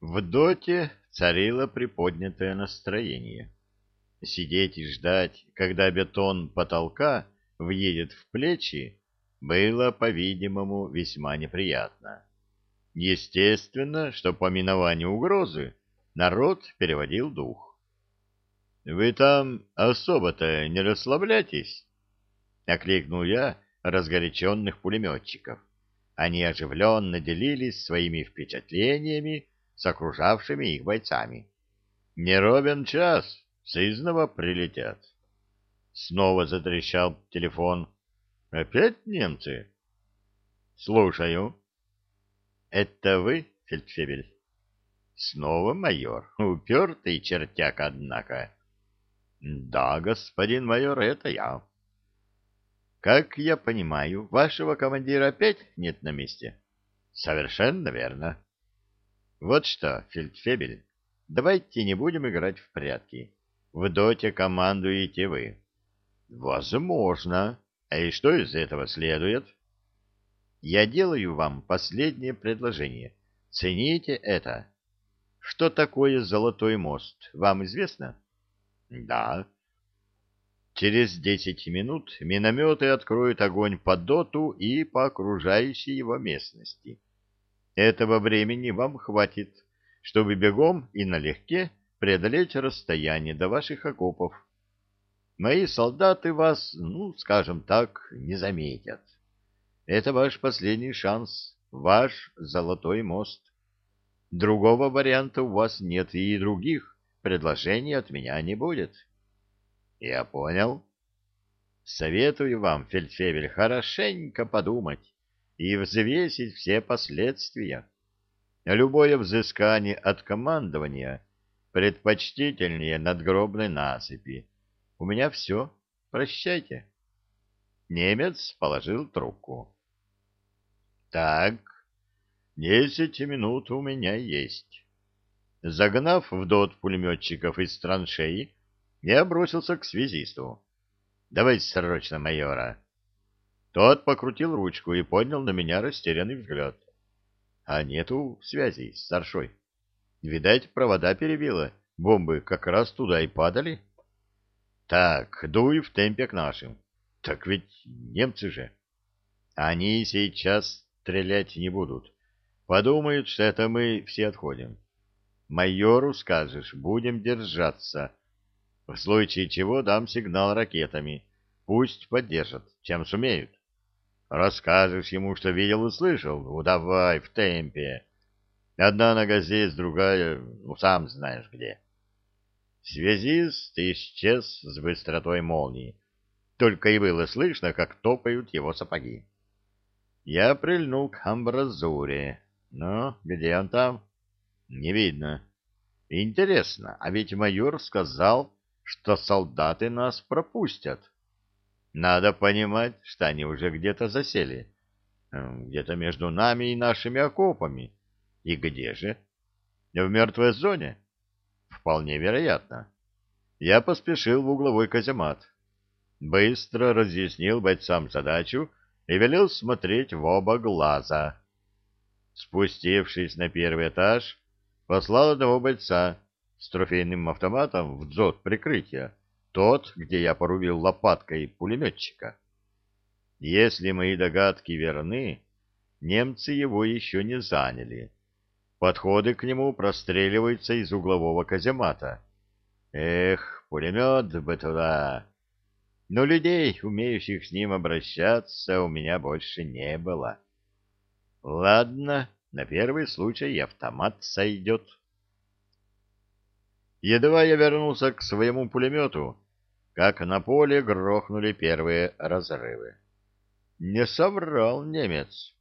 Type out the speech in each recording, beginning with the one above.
В доте царило приподнятое настроение. Сидеть и ждать, когда бетон потолка въедет в плечи, было, по-видимому, весьма неприятно. Естественно, что по минованию угрозы народ переводил дух. — Вы там особо-то не расслабляйтесь? — окликнул я разгоряченных пулеметчиков. Они оживленно делились своими впечатлениями с окружавшими их бойцами. Не ровен час, сызново прилетят. Снова затрещал телефон. Опять немцы? Слушаю. Это вы, фельдфебель? Снова майор. Упертый чертяк, однако. Да, господин майор, это я. Как я понимаю, вашего командира опять нет на месте? Совершенно верно. Вот что, фельдфебель, давайте не будем играть в прятки. В доте командуете вы. Возможно. А и что из этого следует? Я делаю вам последнее предложение. Цените это. Что такое золотой мост, вам известно? Да. Через десять минут минометы откроют огонь по доту и по окружающей его местности. Этого времени вам хватит, чтобы бегом и налегке преодолеть расстояние до ваших окопов. Мои солдаты вас, ну, скажем так, не заметят. Это ваш последний шанс, ваш золотой мост. Другого варианта у вас нет и других предложений от меня не будет. Я понял. Советую вам, фельдфебель, хорошенько подумать и взвесить все последствия. Любое взыскание от командования предпочтительнее надгробной насыпи. У меня все. Прощайте. Немец положил трубку. Так, десять минут у меня есть. Загнав в дот пулеметчиков из траншеи, я бросился к связисту. — Давай срочно майора. Тот покрутил ручку и поднял на меня растерянный взгляд. А нету связи с старшой. Видать, провода перебило. Бомбы как раз туда и падали. Так, дуй в темпе к нашим. Так ведь немцы же. Они сейчас стрелять не будут. Подумают, что это мы все отходим. Майору скажешь, будем держаться. В случае чего дам сигнал ракетами. Пусть поддержат, чем сумеют. Расскажешь ему, что видел и слышал? Ну, давай, в темпе. Одна нога здесь, другая, ну, сам знаешь где. Связист исчез с быстротой молнии. Только и было слышно, как топают его сапоги. Я прильнул к амбразуре. Ну, где он там? Не видно. Интересно, а ведь майор сказал, что солдаты нас пропустят. Надо понимать, что они уже где-то засели. Где-то между нами и нашими окопами. И где же? В мертвой зоне? Вполне вероятно. Я поспешил в угловой каземат. Быстро разъяснил бойцам задачу и велел смотреть в оба глаза. Спустившись на первый этаж, послал одного бойца с трофейным автоматом в дзот прикрытия тот, где я порубил лопаткой пулеметчика. Если мои догадки верны, немцы его еще не заняли. Подходы к нему простреливаются из углового каземата. Эх, пулемет бы туда! Но людей, умеющих с ним обращаться, у меня больше не было. Ладно, на первый случай автомат сойдет. Едва я вернулся к своему пулемету, как на поле грохнули первые разрывы. Не соврал немец.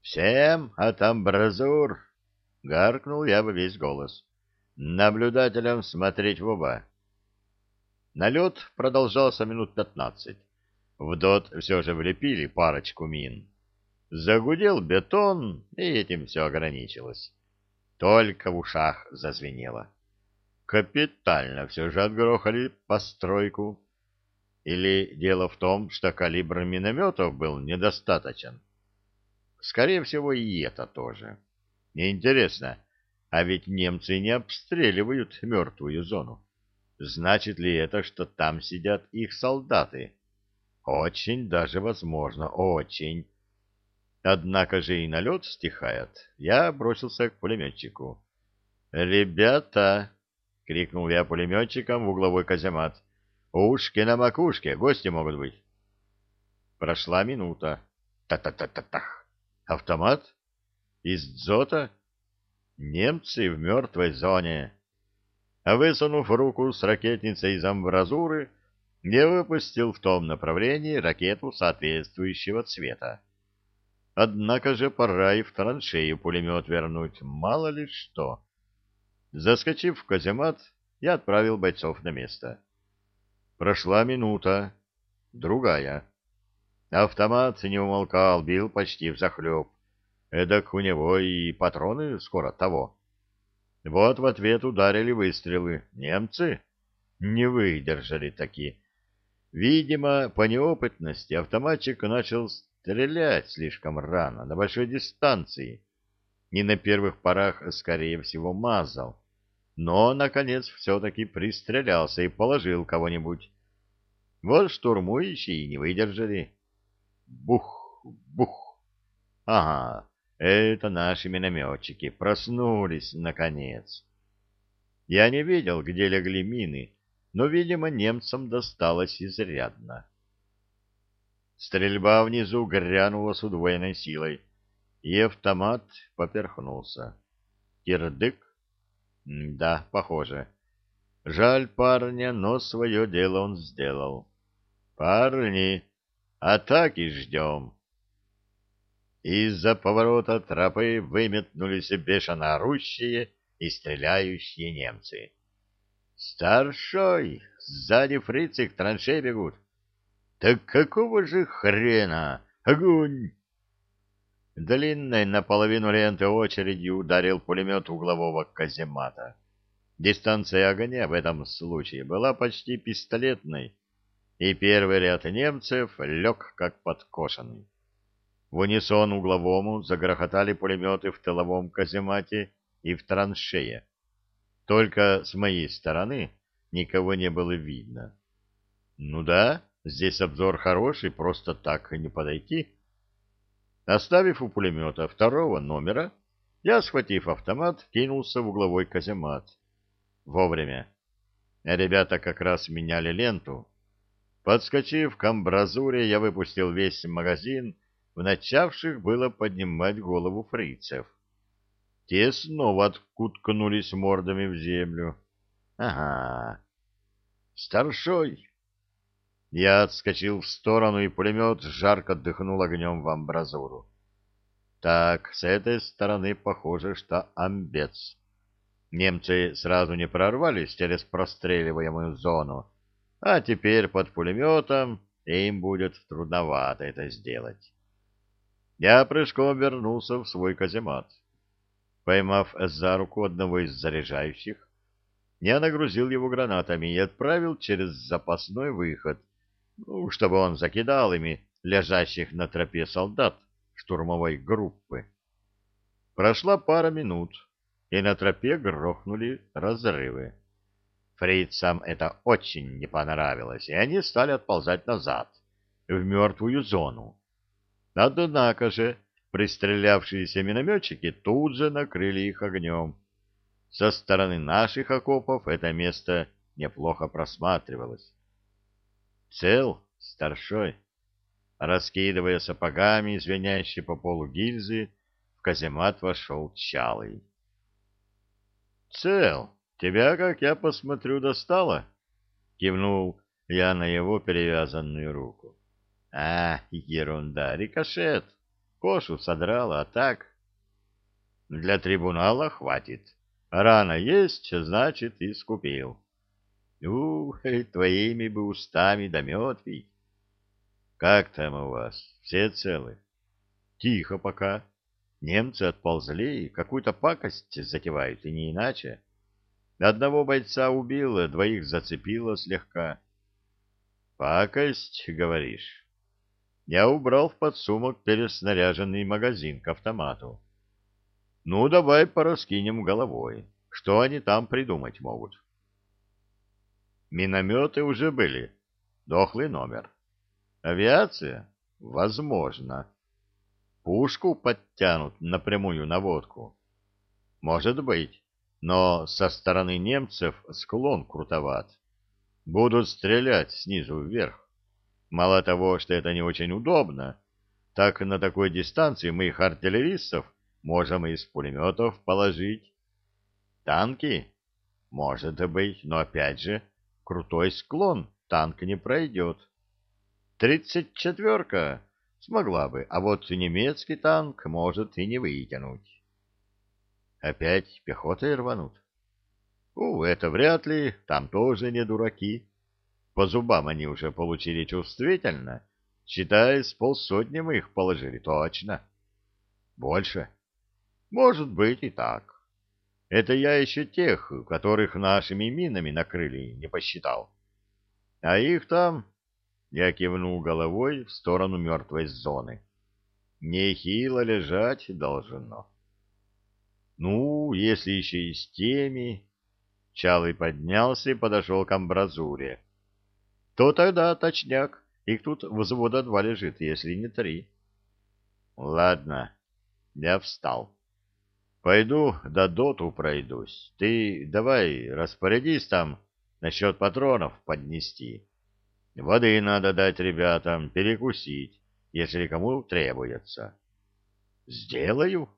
«Всем от амбразур!» — гаркнул я во весь голос. «Наблюдателям смотреть в оба». Налет продолжался минут пятнадцать. В дот все же влепили парочку мин. Загудел бетон, и этим все ограничилось. Только в ушах зазвенело. Капитально все же отгрохали постройку. Или дело в том, что калибр минометов был недостаточен? Скорее всего, и это тоже. Интересно, А ведь немцы не обстреливают мертвую зону. Значит ли это, что там сидят их солдаты? Очень даже возможно, очень. Однако же и налет стихает. Я бросился к пулеметчику. «Ребята!» — крикнул я пулеметчикам в угловой каземат. «Ушки на макушке, гости могут быть». Прошла минута. Та-та-та-та-тах. Автомат? Из дзота? Немцы в мертвой зоне. А высунув руку с ракетницей из амбразуры, не выпустил в том направлении ракету соответствующего цвета. Однако же пора и в траншею пулемет вернуть, мало ли что. Заскочив в каземат, я отправил бойцов на место. Прошла минута, другая. Автомат не умолкал, бил почти взахлеб. Эдак у него и патроны скоро того. Вот в ответ ударили выстрелы. Немцы не выдержали такие. Видимо, по неопытности автоматчик начал стрелять слишком рано, на большой дистанции. И на первых порах, скорее всего, мазал. Но, наконец, все-таки пристрелялся и положил кого-нибудь. Вот штурмующие не выдержали. Бух, бух. Ага, это наши минометчики проснулись, наконец. Я не видел, где легли мины, но, видимо, немцам досталось изрядно. Стрельба внизу грянула с удвоенной силой, и автомат поперхнулся. Кирдык? Да, похоже. Жаль парня, но свое дело он сделал. Парни, атаки ждем. Из-за поворота тропы выметнулись бешено орущие и стреляющие немцы. «Старшой! Сзади фрицы к траншеи бегут!» «Так какого же хрена? Огонь!» Длинной наполовину ленты очередью ударил пулемет углового каземата. Дистанция огня в этом случае была почти пистолетной, и первый ряд немцев лег как подкошенный. В унисон угловому загрохотали пулеметы в тыловом каземате и в траншее. Только с моей стороны никого не было видно. Ну да, здесь обзор хороший, просто так не подойти. Оставив у пулемета второго номера, я, схватив автомат, кинулся в угловой каземат. Вовремя. Ребята как раз меняли ленту. Подскочив к амбразуре, я выпустил весь магазин в начавших было поднимать голову фрицев. Те снова откуткнулись мордами в землю. Ага. Старшой. Я отскочил в сторону, и пулемет жарко дыхнул огнем в амбразуру. Так, с этой стороны похоже, что амбец. Немцы сразу не прорвались через простреливаемую зону, а теперь под пулеметом им будет трудновато это сделать. Я прыжком вернулся в свой каземат. Поймав за руку одного из заряжающих, я нагрузил его гранатами и отправил через запасной выход, чтобы он закидал ими лежащих на тропе солдат штурмовой группы. Прошла пара минут, и на тропе грохнули разрывы. Фрицам это очень не понравилось, и они стали отползать назад, в мертвую зону. Однако же пристрелявшиеся минометчики тут же накрыли их огнем. Со стороны наших окопов это место неплохо просматривалось. Цел, старшой, раскидывая сапогами, звенящие по полу гильзы, в каземат вошел Чалый. «Цел, тебя, как я посмотрю, достало?» — кивнул я на его перевязанную руку. А, ерунда, рикошет. Кошу содрала, а так... Для трибунала хватит. Рана есть, значит, и скупил. Ух, твоими бы устами да мед. Как там у вас? Все целы? Тихо пока. Немцы отползли, какую-то пакость затевают, и не иначе. Одного бойца убило, двоих зацепило слегка. Пакость, говоришь? я убрал в подсумок переснаряженный магазин к автомату. Ну, давай пораскинем головой. Что они там придумать могут? Минометы уже были. Дохлый номер. Авиация? Возможно. Пушку подтянут напрямую наводку. Может быть, но со стороны немцев склон крутоват. Будут стрелять снизу вверх. Мало того, что это не очень удобно, так на такой дистанции мы их артиллеристов можем из пулеметов положить. Танки? Может быть, но опять же, крутой склон танк не пройдет. Тридцать четверка смогла бы, а вот немецкий танк может и не вытянуть. Опять пехотой рванут? У, это вряд ли, там тоже не дураки. По зубам они уже получили чувствительно. Считай, с полсотни мы их положили, точно. Больше? Может быть и так. Это я еще тех, которых нашими минами накрыли, не посчитал. А их там... Я кивнул головой в сторону мертвой зоны. Нехило лежать должно. Ну, если еще и с теми... Чалый поднялся и подошел к амбразуре. То тогда точняк. Их тут взвода два лежит, если не три. Ладно, я встал. Пойду до доту пройдусь. Ты давай распорядись там насчет патронов поднести. Воды надо дать ребятам, перекусить, если кому требуется. Сделаю,